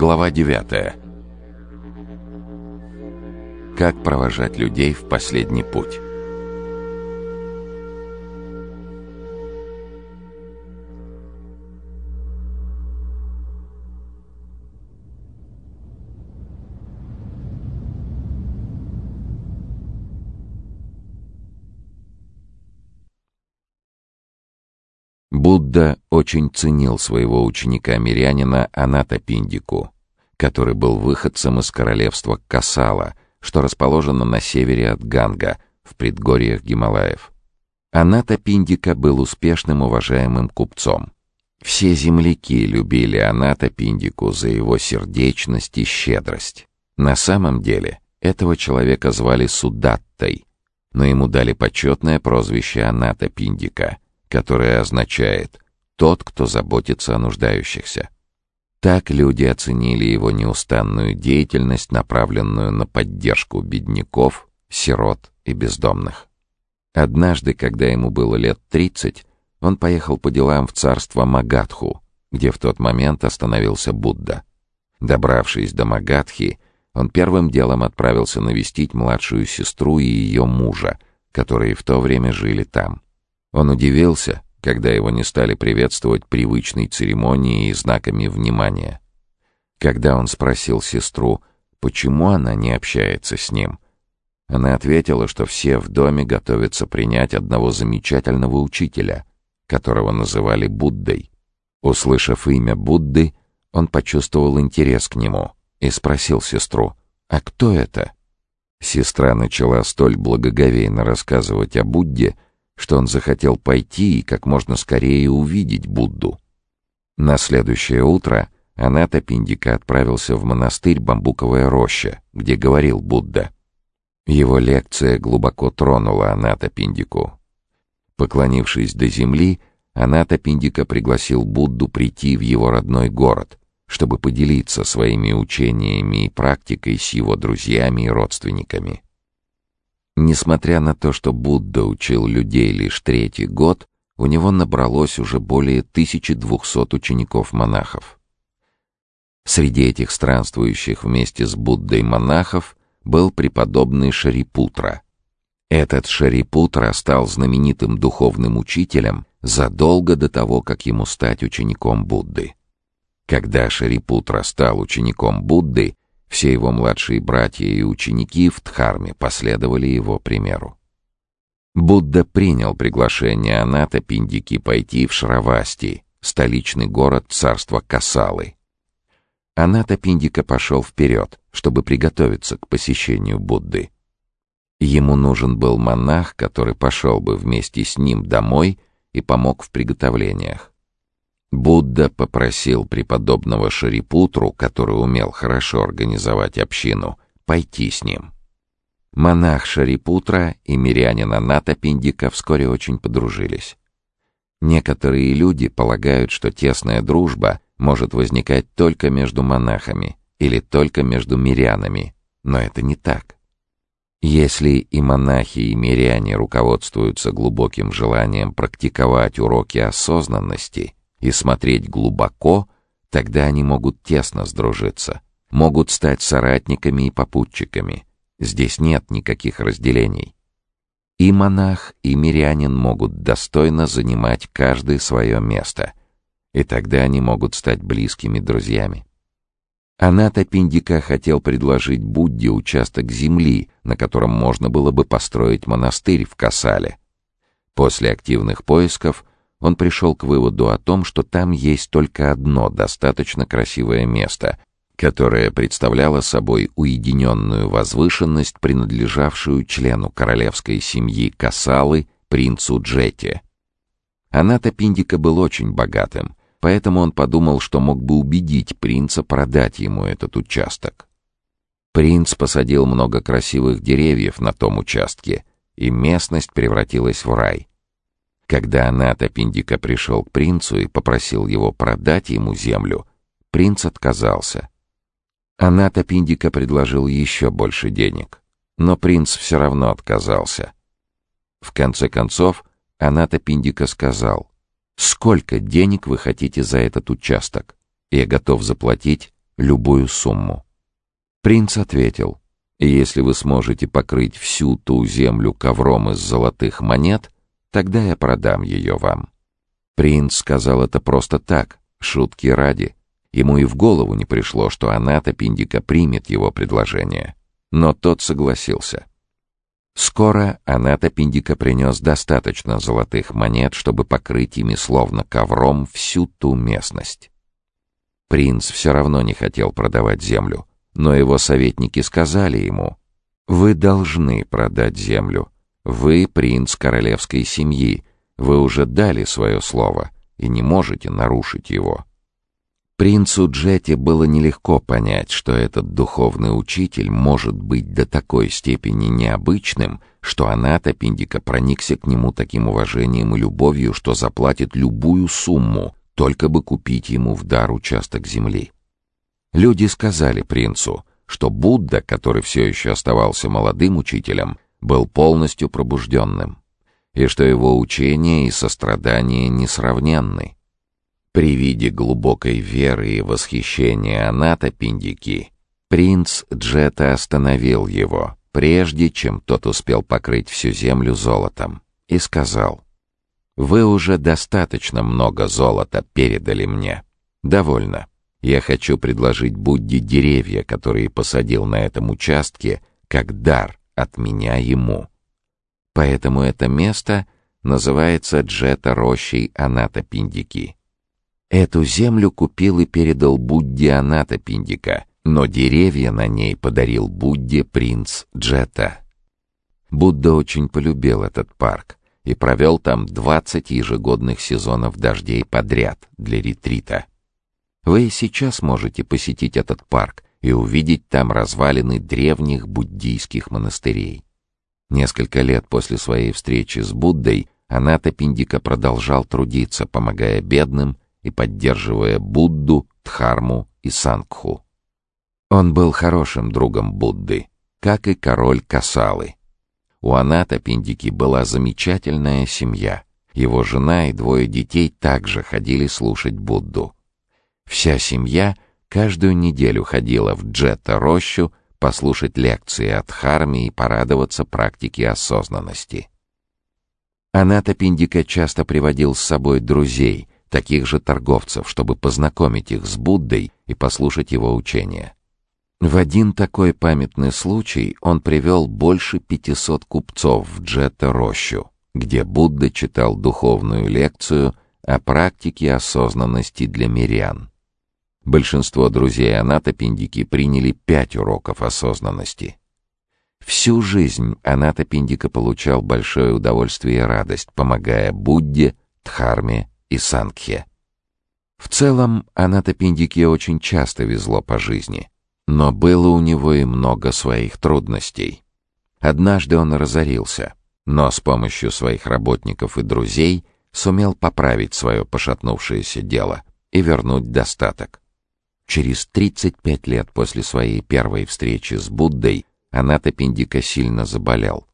Глава 9. Как провожать людей в последний путь? Будда очень ценил своего ученика-мирянина Аната Пиндику, который был выходцем из королевства Касала, что расположено на севере от Ганга, в предгорьях Гималаев. Аната Пиндика был успешным уважаемым купцом. Все земляки любили Аната Пиндику за его сердечность и щедрость. На самом деле этого человека звали Судаттой, но ему дали почетное прозвище Аната Пиндика — которое означает «тот, кто заботится о нуждающихся». Так люди оценили его неустанную деятельность, направленную на поддержку бедняков, сирот и бездомных. Однажды, когда ему было лет тридцать, он поехал по делам в царство Магадху, где в тот момент остановился Будда. Добравшись до Магадхи, он первым делом отправился навестить младшую сестру и ее мужа, которые в то время жили там. Он удивился, когда его не стали приветствовать привычной церемонией и знаками внимания. Когда он спросил сестру, почему она не общается с ним, она ответила, что все в доме готовятся принять одного замечательного учителя, которого называли Буддой. Услышав имя Будды, он почувствовал интерес к нему и спросил сестру, «А кто это?» Сестра начала столь благоговейно рассказывать о Будде, что он захотел пойти и как можно скорее увидеть Будду. На следующее утро Аната Пиндика отправился в монастырь Бамбуковая роща, где говорил Будда. Его лекция глубоко тронула Аната Пиндику. Поклонившись до земли, Аната Пиндика пригласил Будду прийти в его родной город, чтобы поделиться своими учениями и практикой с его друзьями и родственниками. Несмотря на то, что Будда учил людей лишь третий год, у него набралось уже более 1200 учеников-монахов. Среди этих странствующих вместе с Буддой монахов был преподобный Шарипутра. Этот Шарипутра стал знаменитым духовным учителем задолго до того, как ему стать учеником Будды. Когда Шарипутра стал учеником Будды, все его младшие братья и ученики в Дхарме последовали его примеру. Будда принял приглашение Аната Пиндики пойти в Шравасти, столичный город царства Касалы. Аната Пиндика пошел вперед, чтобы приготовиться к посещению Будды. Ему нужен был монах, который пошел бы вместе с ним домой и помог в приготовлениях. Будда попросил преподобного Шарипутру, который умел хорошо организовать общину, пойти с ним. Монах Шарипутра и мирянин Аната Пиндика вскоре очень подружились. Некоторые люди полагают, что тесная дружба может возникать только между монахами или только между мирянами, но это не так. Если и монахи, и миряне руководствуются глубоким желанием практиковать уроки осознанности — и смотреть глубоко, тогда они могут тесно сдружиться, могут стать соратниками и попутчиками. Здесь нет никаких разделений. И монах, и мирянин могут достойно занимать каждое свое место, и тогда они могут стать близкими друзьями. Аната Пиндика хотел предложить Будде участок земли, на котором можно было бы построить монастырь в Касале. После активных поисков он пришел к выводу о том, что там есть только одно достаточно красивое место, которое представляло собой уединенную возвышенность, принадлежавшую члену королевской семьи Касалы, принцу Джете. Аната Пиндика был очень богатым, поэтому он подумал, что мог бы убедить принца продать ему этот участок. Принц посадил много красивых деревьев на том участке, и местность превратилась в рай. Когда Аната Пиндика пришел к принцу и попросил его продать ему землю, принц отказался. Аната Пиндика предложил еще больше денег, но принц все равно отказался. В конце концов, Аната Пиндика сказал, «Сколько денег вы хотите за этот участок? Я готов заплатить любую сумму. Принц ответил, «Если вы сможете покрыть всю ту землю ковром из золотых монет, тогда я продам ее вам». Принц сказал это просто так, шутки ради. Ему и в голову не пришло, что Аната Пиндика примет его предложение. Но тот согласился. Скоро Аната Пиндика принес достаточно золотых монет, чтобы покрыть ими словно ковром всю ту местность. Принц все равно не хотел продавать землю, но его советники сказали ему, «Вы должны продать землю. Вы принц королевской семьи, вы уже дали свое слово и не можете нарушить его». Принцу Джетти было нелегко понять, что этот духовный учитель может быть до такой степени необычным, что Аната Пиндика проникся к нему таким уважением и любовью, что заплатит любую сумму, только бы купить ему в дар участок земли. Люди сказали принцу, что Будда, который все еще оставался молодым учителем, был полностью пробужденным и что его учение и сострадание несравненны. При виде глубокой веры и восхищения Аната Пиндики, принц Джета остановил его, прежде чем тот успел покрыть всю землю золотом, и сказал, «Вы уже достаточно много золота передали мне. Довольно. Я хочу предложить Будде деревья, которые посадил на этом участке, как дар от меня ему. Поэтому это место называется Джета рощей Аната Пиндики. Эту землю купил и передал Будде Аната Пиндика, но деревья на ней подарил Будде принц Джета. Будда очень полюбил этот парк и провел там 20 ежегодных сезонов дождей подряд для ретрита. Вы и сейчас можете посетить этот парк и увидеть там развалины древних буддийских монастырей. Несколько лет после своей встречи с Буддой Аната Пиндика продолжал трудиться, помогая бедным и поддерживая Будду, Дхарму и Сангху. Он был хорошим другом Будды, как и король Касалы. У Аната Пиндики была замечательная семья. Его жена и двое детей также ходили слушать Будду. Вся семья каждую неделю ходила в Джетта-рощу послушать лекции от Харми и порадоваться практике осознанности. Аната Пиндика часто приводил с собой друзей, таких же торговцев, чтобы познакомить их с Буддой и послушать его учения. В один такой памятный случай он привел больше 500 купцов в Джетта-рощу, где Будда читал духовную лекцию о практике осознанности для мирян. Большинство друзей Аната Пиндики приняли пять уроков осознанности. Всю жизнь Аната Пиндика получал большое удовольствие и радость, помогая Будде, Дхарме и Сангхе. В целом, Аната Пиндике очень часто везло по жизни, но было у него и много своих трудностей. Однажды он разорился, но с помощью своих работников и друзей сумел поправить свое пошатнувшееся дело и вернуть достаток. Через 35 лет после своей первой встречи с Буддой Аната Пиндика сильно заболел.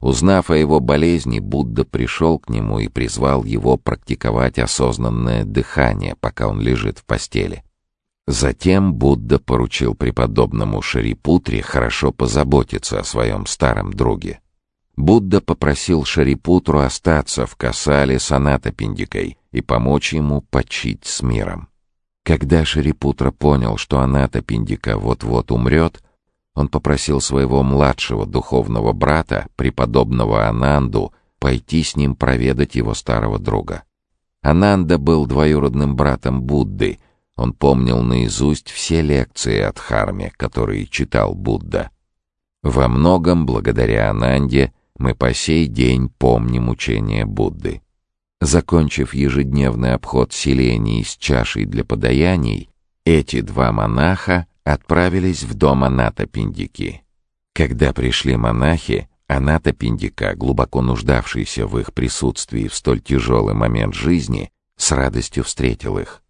Узнав о его болезни, Будда пришел к нему и призвал его практиковать осознанное дыхание, пока он лежит в постели. Затем Будда поручил преподобному Шарипутре хорошо позаботиться о своем старом друге. Будда попросил Шарипутру остаться в Касале с Аната Пиндикой и помочь ему почить с миром. Когда Шарипутра понял, что Аната Пиндика вот-вот умрет, он попросил своего младшего духовного брата, преподобного Ананду, пойти с ним проведать его старого друга. Ананда был двоюродным братом Будды. Он помнил наизусть все лекции от Харме, которые читал Будда. Во многом, благодаря Ананде, мы по сей день помним учение Будды. Закончив ежедневный обход селений с чашей для подаяний, эти два монаха отправились в дом Аната Пиндики. Когда пришли монахи, Аната Пиндика, глубоко нуждавшийся в их присутствии в столь тяжелый момент жизни, с радостью встретил их.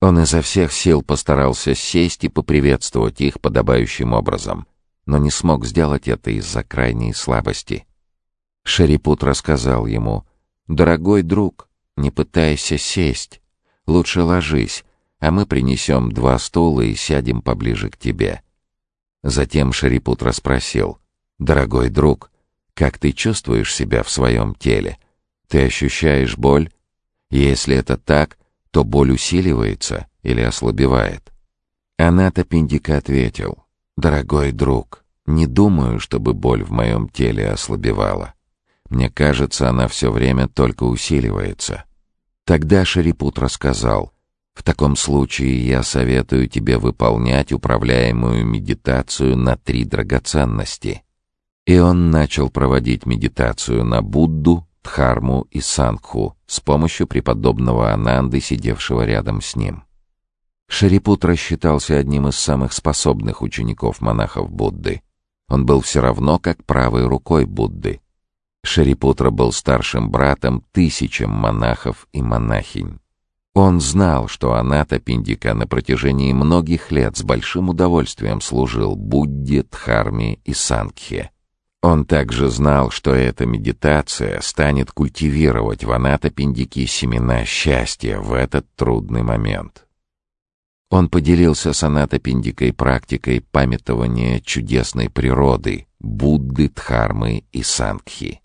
Он изо всех сил постарался сесть и поприветствовать их подобающим образом, но не смог сделать это из-за крайней слабости. Шарипут рассказал ему — «Дорогой друг, не пытайся сесть. Лучше ложись. а мы принесем два стула и сядем поближе к тебе». Затем Шарипут расспросил. «Дорогой друг, как ты чувствуешь себя в своем теле? Ты ощущаешь боль? Если это так, то боль усиливается или ослабевает?» Аната Пиндика ответил. «Дорогой друг, не думаю, чтобы боль в моем теле ослабевала. Мне кажется, она все время только усиливается». Тогда Шарипут рассказал — в таком случае я советую тебе выполнять управляемую медитацию на три драгоценности. И он начал проводить медитацию на Будду, Дхарму и Сангху с помощью преподобного Ананды, сидевшего рядом с ним. Шарипут рассчитался одним из самых способных учеников монахов Будды. Он был все равно как правой рукой Будды. Шарипутра был старшим братом тысячам монахов и монахинь. Он знал, что Аната Пиндика на протяжении многих лет с большим удовольствием служил Будде, Дхарме и Сангхе. Он также знал, что эта медитация станет культивировать в Аната Пиндике семена счастья в этот трудный момент. Он поделился с Аната Пиндикой практикой памятования чудесной природы Будды, Дхармы и Сангхи.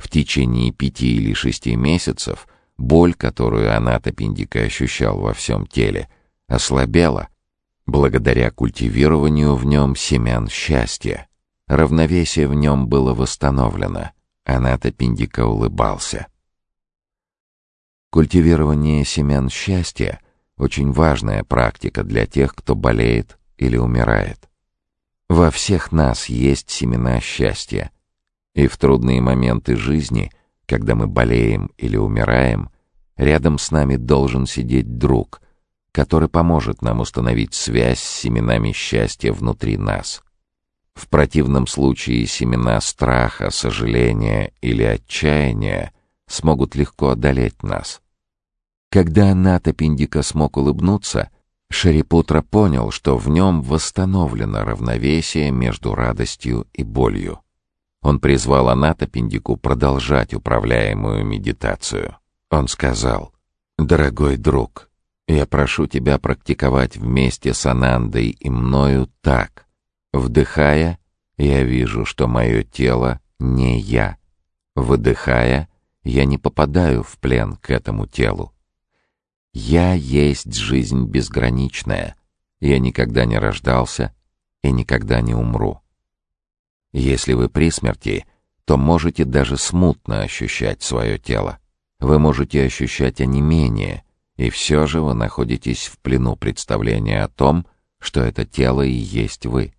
В течение пяти или шести месяцев — Боль, которую Аната Пиндика ощущал во всем теле, ослабела благодаря культивированию в нем семян счастья. Равновесие в нем было восстановлено. Аната Пиндика улыбался. Культивирование семян счастья — очень важная практика для тех, кто болеет или умирает. Во всех нас есть семена счастья, и в трудные моменты жизни — когда мы болеем или умираем, рядом с нами должен сидеть друг, который поможет нам установить связь с семенами счастья внутри нас. В противном случае семена страха, сожаления или отчаяния смогут легко одолеть нас. Когда Ната Пиндика смог улыбнуться, Шарипутра понял, что в нем восстановлено равновесие между радостью и болью. Он призвал Аната Пиндику продолжать управляемую медитацию. Он сказал, «Дорогой друг, я прошу тебя практиковать вместе с Анандой и мною так. Вдыхая, я вижу, что мое тело не я. Выдыхая, я не попадаю в плен к этому телу. Я есть жизнь безграничная. Я никогда не рождался и никогда не умру. Если вы при смерти, то можете даже смутно ощущать свое тело. Вы можете ощущать онемение, и все же вы находитесь в плену представления о том, что это тело и есть вы.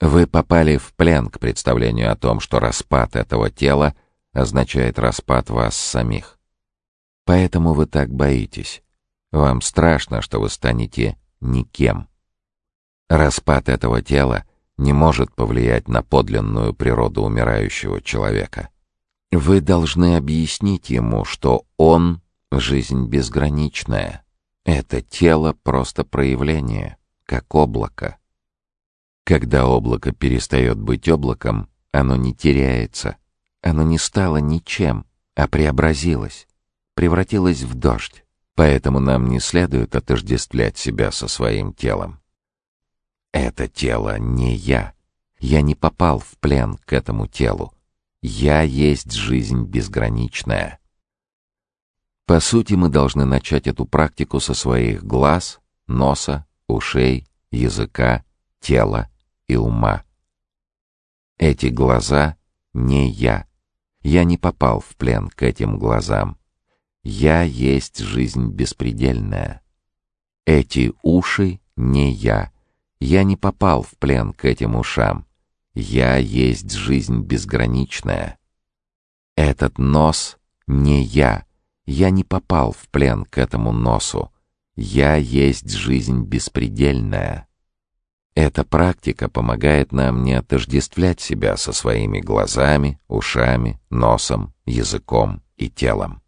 Вы попали в плен к представлению о том, что распад этого тела означает распад вас самих. Поэтому вы так боитесь. Вам страшно, что вы станете никем. Распад этого тела не может повлиять на подлинную природу умирающего человека. Вы должны объяснить ему, что он — жизнь безграничная. Это тело — просто проявление, как облако. Когда облако перестает быть облаком, оно не теряется. Оно не стало ничем, а преобразилось, превратилось в дождь. Поэтому нам не следует отождествлять себя со своим телом. Это тело не я. Я не попал в плен к этому телу. Я есть жизнь безграничная. По сути, мы должны начать эту практику со своих глаз, носа, ушей, языка, тела и ума. Эти глаза не я. Я не попал в плен к этим глазам. Я есть жизнь беспредельная. Эти уши не я. Я не попал в плен к этим ушам. Я есть жизнь безграничная. Этот нос не я. Я не попал в плен к этому носу. Я есть жизнь беспредельная. Эта практика помогает нам не отождествлять себя со своими глазами, ушами, носом, языком и телом.